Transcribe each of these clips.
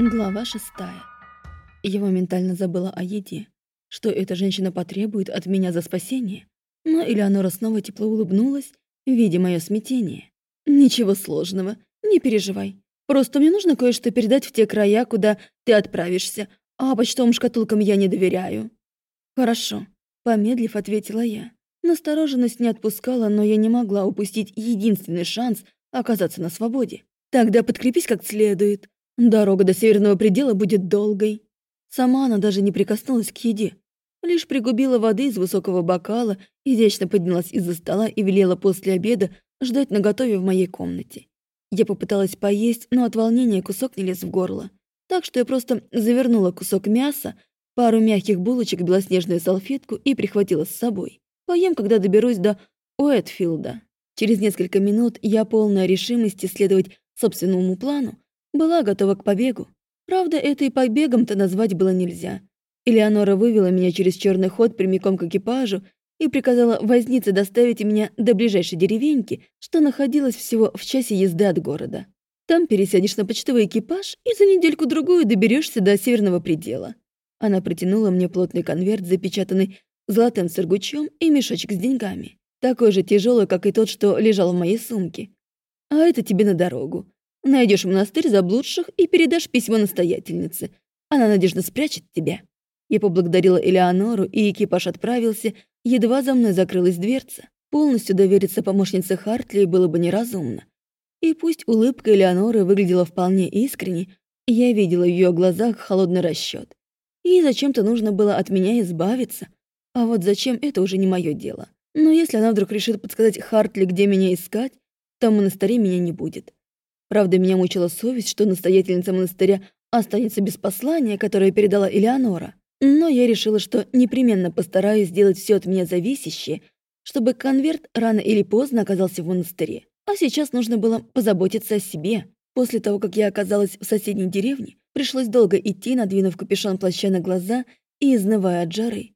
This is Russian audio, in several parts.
Глава шестая. Я моментально забыла о еде. Что эта женщина потребует от меня за спасение? Но Элеонора снова тепло улыбнулась, видя мое смятение. «Ничего сложного, не переживай. Просто мне нужно кое-что передать в те края, куда ты отправишься, а почтовым шкатулкам я не доверяю». «Хорошо», — помедлив, ответила я. Настороженность не отпускала, но я не могла упустить единственный шанс оказаться на свободе. «Тогда подкрепись как следует. Дорога до северного предела будет долгой». Сама она даже не прикоснулась к еде. Лишь пригубила воды из высокого бокала, изящно поднялась из-за стола и велела после обеда ждать наготове в моей комнате. Я попыталась поесть, но от волнения кусок не лез в горло. Так что я просто завернула кусок мяса, пару мягких булочек белоснежную салфетку и прихватила с собой. Поем, когда доберусь до Уэтфилда. Через несколько минут я, полная решимости следовать собственному плану, была готова к побегу. Правда, это и побегом-то назвать было нельзя. Элеонора вывела меня через черный ход прямиком к экипажу и приказала вознице доставить меня до ближайшей деревеньки, что находилась всего в часе езды от города. Там пересядешь на почтовый экипаж и за недельку-другую доберешься до северного предела. Она протянула мне плотный конверт, запечатанный золотым сургучом и мешочек с деньгами. Такой же тяжелый, как и тот, что лежал в моей сумке. А это тебе на дорогу. Найдешь монастырь заблудших и передашь письмо настоятельнице. Она надежно спрячет тебя. Я поблагодарила Элеонору, и экипаж отправился, едва за мной закрылась дверца. Полностью довериться помощнице Хартли было бы неразумно. И пусть улыбка Элеоноры выглядела вполне искренней, я видела в ее глазах холодный расчет. И зачем-то нужно было от меня избавиться. А вот зачем, это уже не мое дело. Но если она вдруг решит подсказать Хартли, где меня искать, то в монастыре меня не будет. Правда, меня мучила совесть, что настоятельница монастыря останется без послания, которое передала Элеонора. Но я решила, что непременно постараюсь сделать все от меня зависящее, чтобы конверт рано или поздно оказался в монастыре. А сейчас нужно было позаботиться о себе. После того, как я оказалась в соседней деревне, пришлось долго идти, надвинув капюшон плаща на глаза и изнывая от жары.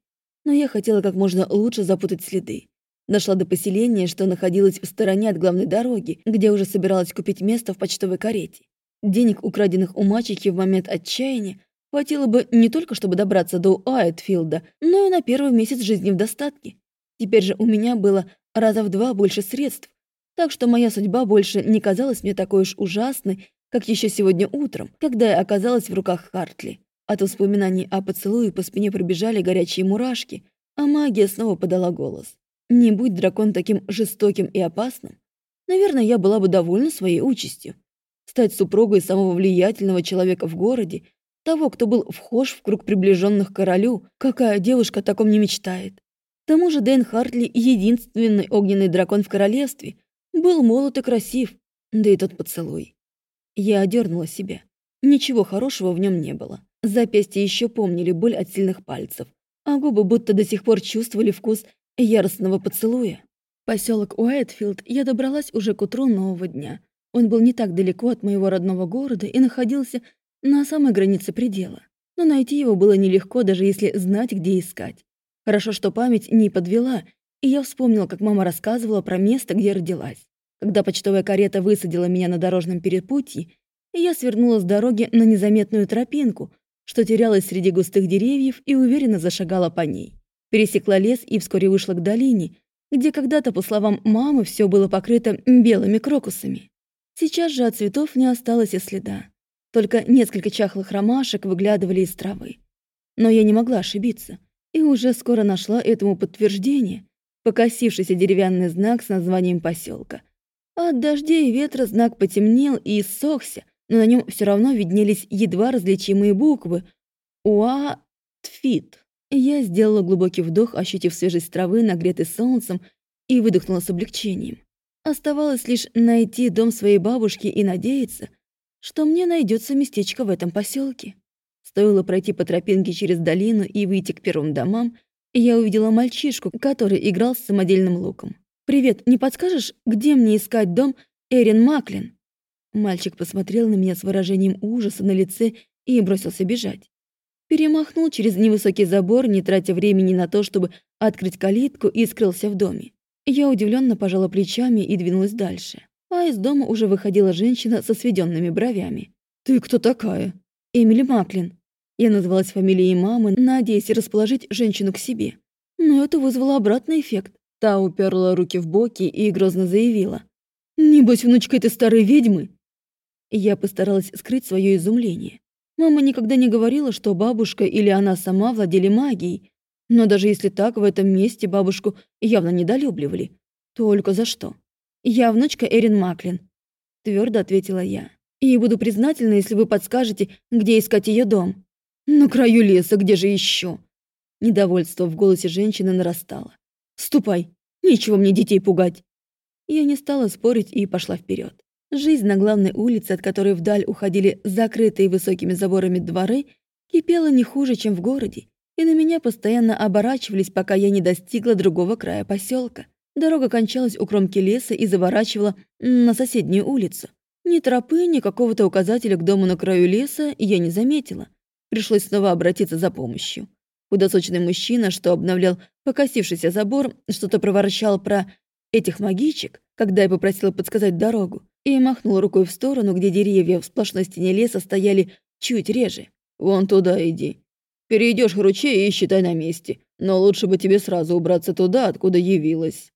Но я хотела как можно лучше запутать следы. Дошла до поселения, что находилось в стороне от главной дороги, где уже собиралась купить место в почтовой карете. Денег, украденных у мачехи в момент отчаяния, Хватило бы не только, чтобы добраться до Уайтфилда, но и на первый месяц жизни в достатке. Теперь же у меня было раза в два больше средств, так что моя судьба больше не казалась мне такой уж ужасной, как еще сегодня утром, когда я оказалась в руках Хартли. От воспоминаний о поцелуе по спине пробежали горячие мурашки, а магия снова подала голос. Не будь дракон таким жестоким и опасным, наверное, я была бы довольна своей участью. Стать супругой самого влиятельного человека в городе того, кто был вхож в круг приближенных королю, какая девушка о таком не мечтает. К тому же Дэн Хартли, единственный огненный дракон в королевстве, был молод и красив, да и тот поцелуй. Я одернула себя. Ничего хорошего в нем не было. Запястья еще помнили боль от сильных пальцев, а губы будто до сих пор чувствовали вкус яростного поцелуя. Поселок Уайтфилд я добралась уже к утру нового дня. Он был не так далеко от моего родного города и находился на самой границе предела. Но найти его было нелегко, даже если знать, где искать. Хорошо, что память не подвела, и я вспомнила, как мама рассказывала про место, где родилась. Когда почтовая карета высадила меня на дорожном перепутье, я свернула с дороги на незаметную тропинку, что терялась среди густых деревьев и уверенно зашагала по ней. Пересекла лес и вскоре вышла к долине, где когда-то, по словам мамы, все было покрыто белыми крокусами. Сейчас же от цветов не осталось и следа. Только несколько чахлых ромашек выглядывали из травы. Но я не могла ошибиться, и уже скоро нашла этому подтверждение, покосившийся деревянный знак с названием поселка. От дождей и ветра знак потемнел и иссохся, но на нем все равно виднелись едва различимые буквы «Уа-Тфит». Я сделала глубокий вдох, ощутив свежесть травы, нагретой солнцем, и выдохнула с облегчением. Оставалось лишь найти дом своей бабушки и надеяться — что мне найдется местечко в этом поселке. Стоило пройти по тропинке через долину и выйти к первым домам, я увидела мальчишку, который играл с самодельным луком. «Привет, не подскажешь, где мне искать дом Эрин Маклин?» Мальчик посмотрел на меня с выражением ужаса на лице и бросился бежать. Перемахнул через невысокий забор, не тратя времени на то, чтобы открыть калитку, и скрылся в доме. Я удивленно пожала плечами и двинулась дальше а из дома уже выходила женщина со сведенными бровями. «Ты кто такая?» Эмили Маклин. Я назвалась фамилией мамы, надеясь расположить женщину к себе. Но это вызвало обратный эффект. Та уперла руки в боки и грозно заявила. «Небось, внучка этой старой ведьмы?» Я постаралась скрыть свое изумление. Мама никогда не говорила, что бабушка или она сама владели магией. Но даже если так, в этом месте бабушку явно недолюбливали. Только за что? «Я внучка Эрин Маклин», — твердо ответила я. «И буду признательна, если вы подскажете, где искать ее дом». «На краю леса, где же еще? Недовольство в голосе женщины нарастало. «Ступай, нечего мне детей пугать». Я не стала спорить и пошла вперед. Жизнь на главной улице, от которой вдаль уходили закрытые высокими заборами дворы, кипела не хуже, чем в городе, и на меня постоянно оборачивались, пока я не достигла другого края поселка. Дорога кончалась у кромки леса и заворачивала на соседнюю улицу. Ни тропы, ни какого-то указателя к дому на краю леса я не заметила. Пришлось снова обратиться за помощью. Худосочный мужчина, что обновлял покосившийся забор, что-то проворчал про этих магичек, когда я попросила подсказать дорогу, и махнул рукой в сторону, где деревья в сплошной стене леса стояли чуть реже. «Вон туда иди. Перейдешь к ручей и считай на месте. Но лучше бы тебе сразу убраться туда, откуда явилась».